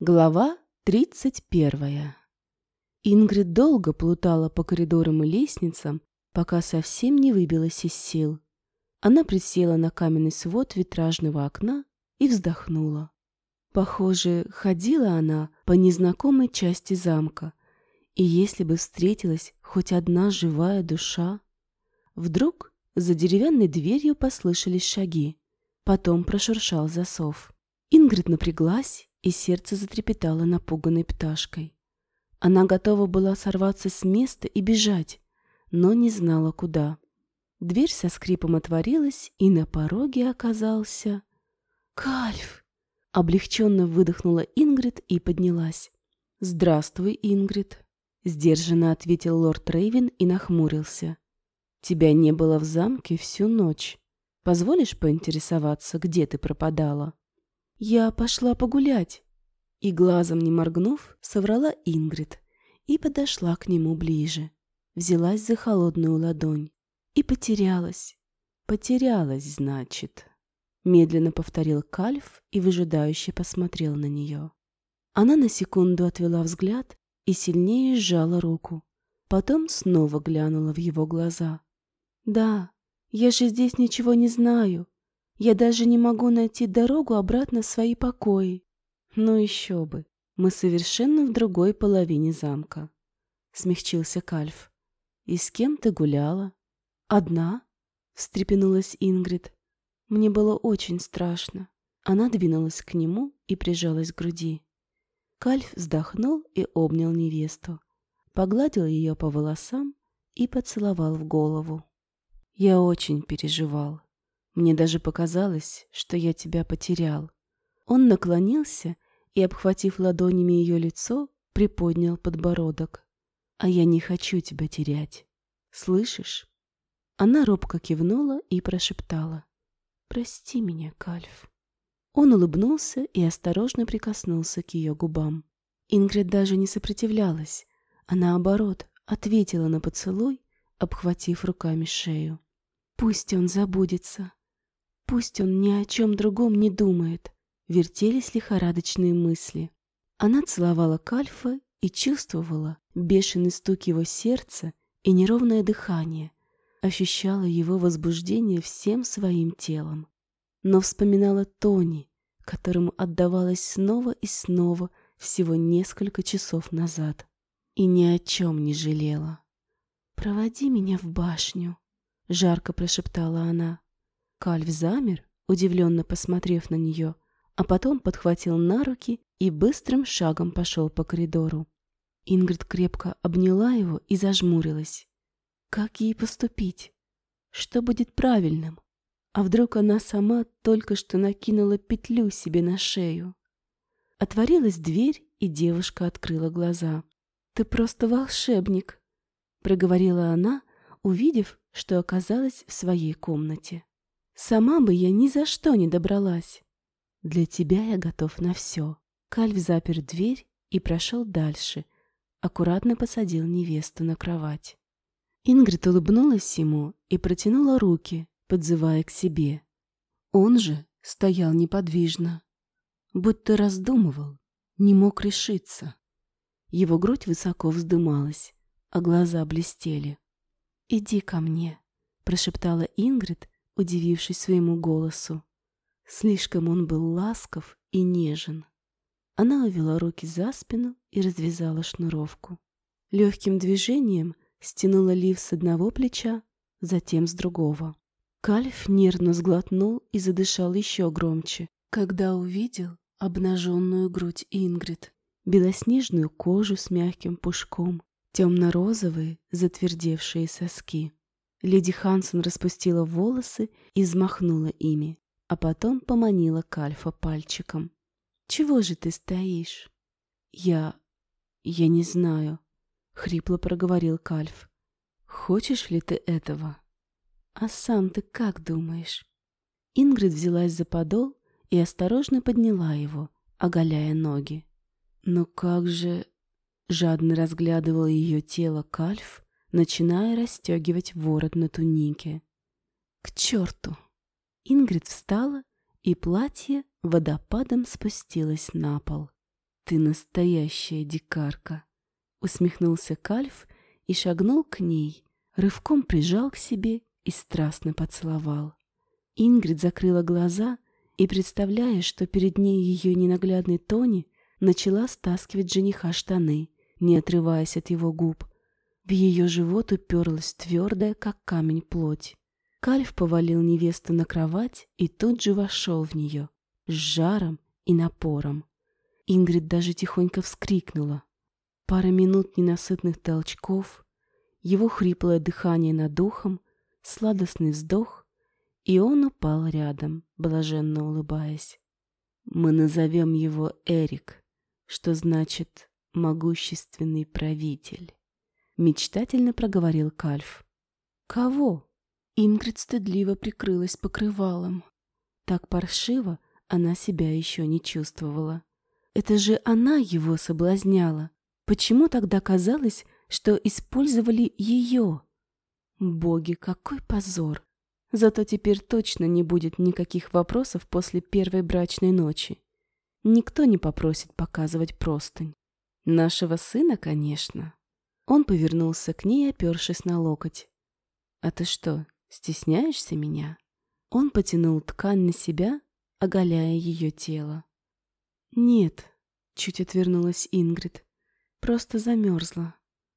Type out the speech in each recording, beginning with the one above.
Глава тридцать первая. Ингрид долго плутала по коридорам и лестницам, пока совсем не выбилась из сил. Она присела на каменный свод витражного окна и вздохнула. Похоже, ходила она по незнакомой части замка, и если бы встретилась хоть одна живая душа... Вдруг за деревянной дверью послышались шаги. Потом прошуршал засов. Ингрид напряглась, и сердце затрепетало напуганной пташкой. Она готова была сорваться с места и бежать, но не знала куда. Дверь со скрипом отворилась, и на пороге оказался... «Кальф!» Облегченно выдохнула Ингрид и поднялась. «Здравствуй, Ингрид!» Сдержанно ответил лорд Рейвен и нахмурился. «Тебя не было в замке всю ночь. Позволишь поинтересоваться, где ты пропадала?» «Я пошла погулять!» И глазом не моргнув, соврала Ингрид и подошла к нему ближе. Взялась за холодную ладонь и потерялась. «Потерялась, значит», — медленно повторил Кальф и выжидающе посмотрел на нее. Она на секунду отвела взгляд и сильнее сжала руку. Потом снова глянула в его глаза. «Да, я же здесь ничего не знаю. Я даже не могу найти дорогу обратно в свои покои». «Ну еще бы, мы совершенно в другой половине замка», — смягчился Кальф. «И с кем ты гуляла?» «Одна?» — встрепенулась Ингрид. Мне было очень страшно. Она двинулась к нему и прижалась к груди. Кальф вздохнул и обнял невесту, погладил ее по волосам и поцеловал в голову. Я очень переживал. Мне даже показалось, что я тебя потерял. Он наклонился и, обхватив ладонями ее лицо, приподнял подбородок. А я не хочу тебя терять. Слышишь? Она робко кивнула и прошептала. «Прости меня, Кальф». Он улыбнулся и осторожно прикоснулся к ее губам. Ингрид даже не сопротивлялась, а наоборот ответила на поцелуй, обхватив руками шею. «Пусть он забудется. Пусть он ни о чем другом не думает». Вертелись лихорадочные мысли. Она целовала Кальфа и чувствовала бешеный стук его сердца и неровное дыхание, ощущала его возбуждение всем своим телом. Но вспоминала Тони, которому отдавалась снова и снова всего несколько часов назад. И ни о чем не жалела. «Проводи меня в башню», — жарко прошептала она. Кальв замер, удивленно посмотрев на нее, а потом подхватил на руки и быстрым шагом пошел по коридору. Ингрид крепко обняла его и зажмурилась. Как ей поступить? Что будет правильным? А вдруг она сама только что накинула петлю себе на шею? Отворилась дверь, и девушка открыла глаза. «Ты просто волшебник!» — проговорила она, увидев, что оказалась в своей комнате. «Сама бы я ни за что не добралась. Для тебя я готов на все». Кальв запер дверь и прошел дальше, аккуратно посадил невесту на кровать. Ингрид улыбнулась ему и протянула руки, подзывая к себе. Он же стоял неподвижно, будто раздумывал, не мог решиться. Его грудь высоко вздымалась, а глаза блестели. «Иди ко мне», — прошептала Ингрид, удивившись своему голосу. Слишком он был ласков и нежен. Она увела руки за спину и развязала шнуровку. Легким движением стянула лиф с одного плеча, затем с другого. Кальф нервно сглотнул и задышал еще громче, когда увидел обнаженную грудь Ингрид, белоснежную кожу с мягким пушком, темно-розовые затвердевшие соски. Леди Хансон распустила волосы и взмахнула ими, а потом поманила Кальфа пальчиком. «Чего же ты стоишь?» «Я... я не знаю», — хрипло проговорил Кальф. «Хочешь ли ты этого?» «А сам ты как думаешь?» Ингрид взялась за подол и осторожно подняла его, оголяя ноги. «Но как же...» Жадно разглядывал ее тело Кальф, начиная расстегивать ворот на тунике. «К черту!» Ингрид встала, и платье водопадом спустилось на пол. «Ты настоящая дикарка!» Усмехнулся Кальф и шагнул к ней, рывком прижал к себе и страстно поцеловал. Ингрид закрыла глаза и, представляя, что перед ней ее ненаглядный Тони, начала стаскивать жениха штаны, не отрываясь от его губ. В ее живот уперлась твердая, как камень, плоть. Кальф повалил невесту на кровать и тут же вошел в нее, с жаром и напором. Ингрид даже тихонько вскрикнула. Пара минут ненасытных толчков, его хриплое дыхание над духом, сладостный вздох, и он упал рядом, блаженно улыбаясь. Мы назовем его Эрик, что значит «могущественный правитель», — мечтательно проговорил Кальф. «Кого?» Ингрид стыдливо прикрылась покрывалом. Так паршиво она себя еще не чувствовала. Это же она его соблазняла. Почему тогда казалось, что использовали ее? Боги, какой позор! Зато теперь точно не будет никаких вопросов после первой брачной ночи. Никто не попросит показывать простынь. Нашего сына, конечно. Он повернулся к ней, опершись на локоть. «А ты что, стесняешься меня?» Он потянул ткань на себя, оголяя ее тело. «Нет», — чуть отвернулась Ингрид, — «просто замерзла.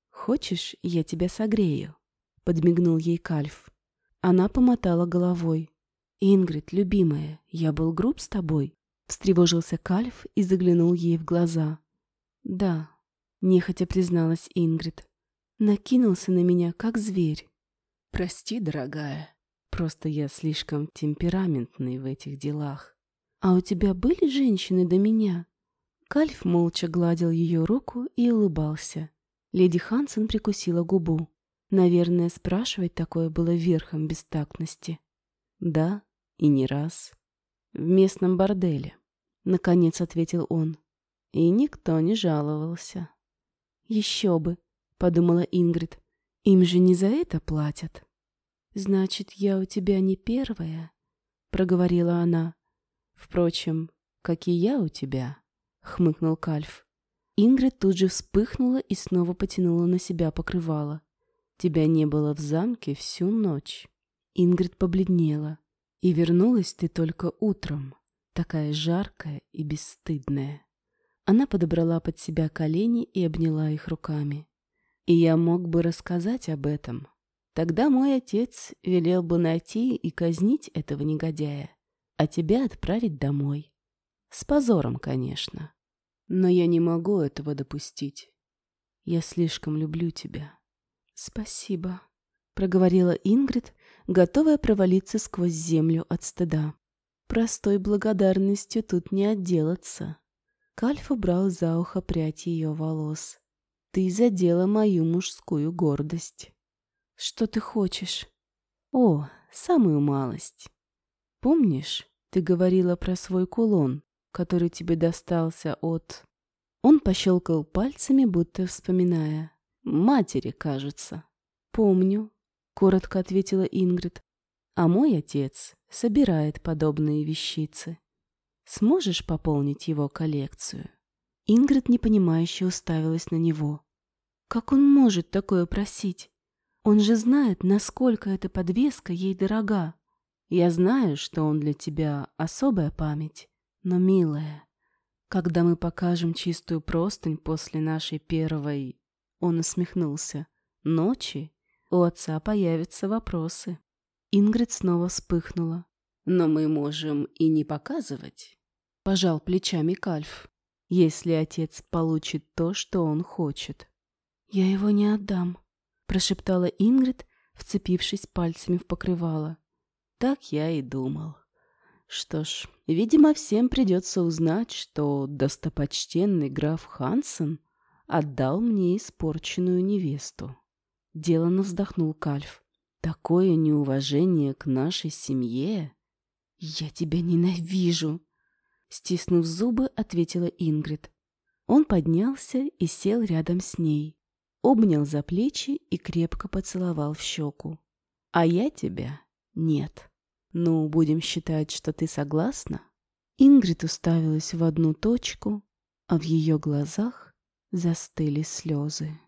Хочешь, я тебя согрею?» — подмигнул ей Кальф. Она помотала головой. «Ингрид, любимая, я был груб с тобой?» Встревожился Кальф и заглянул ей в глаза. «Да», — нехотя призналась Ингрид. «Накинулся на меня, как зверь». «Прости, дорогая, просто я слишком темпераментный в этих делах». «А у тебя были женщины до меня?» Кальф молча гладил ее руку и улыбался. Леди Хансен прикусила губу. Наверное, спрашивать такое было верхом бестактности. «Да, и не раз. В местном борделе», — наконец ответил он. И никто не жаловался. «Еще бы», — подумала Ингрид. «Им же не за это платят». «Значит, я у тебя не первая?» — проговорила она. Впрочем, как и я у тебя, хмыкнул Кальф. Ингрид тут же вспыхнула и снова потянула на себя покрывало. Тебя не было в замке всю ночь. Ингрид побледнела. И вернулась ты только утром, такая жаркая и бесстыдная. Она подобрала под себя колени и обняла их руками. И я мог бы рассказать об этом. Тогда мой отец велел бы найти и казнить этого негодяя а тебя отправить домой. С позором, конечно. Но я не могу этого допустить. Я слишком люблю тебя. Спасибо, проговорила Ингрид, готовая провалиться сквозь землю от стыда. Простой благодарностью тут не отделаться. Кальф убрал за ухо прядь ее волос. Ты задела мою мужскую гордость. Что ты хочешь? О, самую малость. Помнишь, ты говорила про свой кулон, который тебе достался от... Он пощелкал пальцами, будто вспоминая. Матери, кажется. Помню, коротко ответила Ингрид. А мой отец собирает подобные вещицы. Сможешь пополнить его коллекцию? Ингрид непонимающе уставилась на него. Как он может такое просить? Он же знает, насколько эта подвеска ей дорога. Я знаю, что он для тебя особая память, но, милая, когда мы покажем чистую простынь после нашей первой...» Он усмехнулся. «Ночи у отца появятся вопросы». Ингрид снова вспыхнула. «Но мы можем и не показывать», — пожал плечами Кальф, «если отец получит то, что он хочет». «Я его не отдам», — прошептала Ингрид, вцепившись пальцами в покрывало. Так я и думал. Что ж, видимо, всем придется узнать, что достопочтенный граф Хансен отдал мне испорченную невесту. Делано вздохнул Кальф. Такое неуважение к нашей семье. Я тебя ненавижу, стиснув зубы, ответила Ингрид. Он поднялся и сел рядом с ней, обнял за плечи и крепко поцеловал в щеку. А я тебя нет. Ну, будем считать, что ты согласна? Ингрид уставилась в одну точку, а в ее глазах застыли слезы.